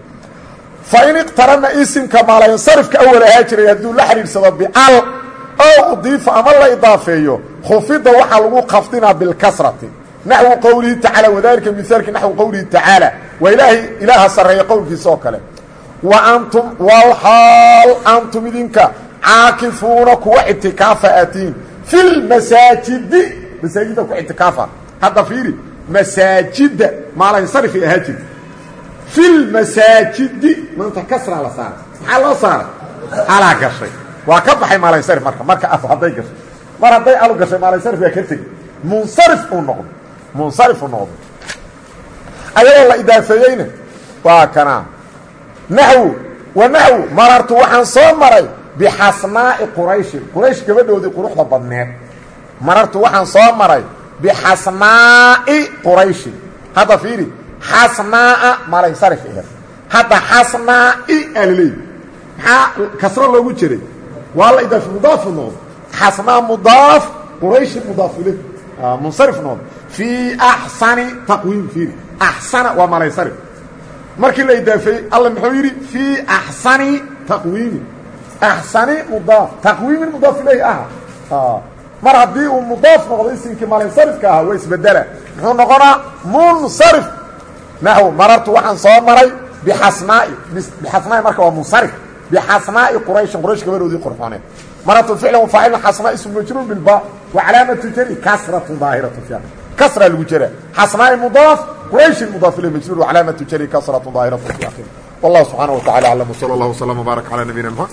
Fain iqtarana isimka maalansarifka awal ahaa jiray hadduu la xidhiidhsado bial ow udiifa ama la idaafeeyo khufida waxaa lagu khafdinaa bilkasrati naxwu qowlihi tacaala wadalika mihaalki naxwu qowlihi tacaala waa ilaahay ilaaha sarreeya qowlkiisa oo kale. Wa antum walxaal antum idinka caakifuuna kuwa ictikaafa atiin fi lmasaajidi masaajidda ku ictikaafa. Hadda fiiri masaajidda maalansarifay ahaa jirta fi lmasaajidi maanta kasraa la saaray. Maxaa loo saaray? Alaa gashay. Waa ka baxay maalansarif marka. Marka af hadday gashay. Mar hadday alu gashay maalansarif waa ka tegi munsarif uu noqdo munsarif uu noqdo ayadoo la idaafeeyeyna waa kana naxwu wa naxwu marartu waxaan soo maray bixasnaa'i qurayshin quraysh gabadhoodii quruxda badneed. Marartu waxaan soo maray bixasnaa'i qurayshin hadda fiiri xasnaa'a maalansarif aheed hadda xasnaa'i aa laleeyi maxaa kasro loogu jiray waa la idaafi mudaafu noqdo xasnaa mudaaf qurayshin mudaaf ileh munsarif noqdo fii axsani taqwiim fiiri axsana waa malaysarif markii la idaafeeyey alla muxuu yidhi fii axsani taqwiimi axsani mudaaf taqwiimin mudaaf ilayhi aha mar haddii uu mudaaf noqdo isimkii malaysarifka ahaa waa isbedela muxuu noqonaa munsarif naxw marartu waxaan soo maray bixasnaai bixasnaai marka waa munsarif bixasnaai qurayshin quraysh gabadoodii qurxooneed marartu ficlan faacilun xasnaa ismu majruur bilba wa calaamatu jari kasratu daahiratu fi kasra lagu jara xasnaai mudaaf qurayshin mudaaf ilayh majruur wa calaamatu jari kasratu daahiratu fi akhir wallahu subxaanaه wa tacala aclam wsala اllah wslama wbaarak calى nabiyina mxamed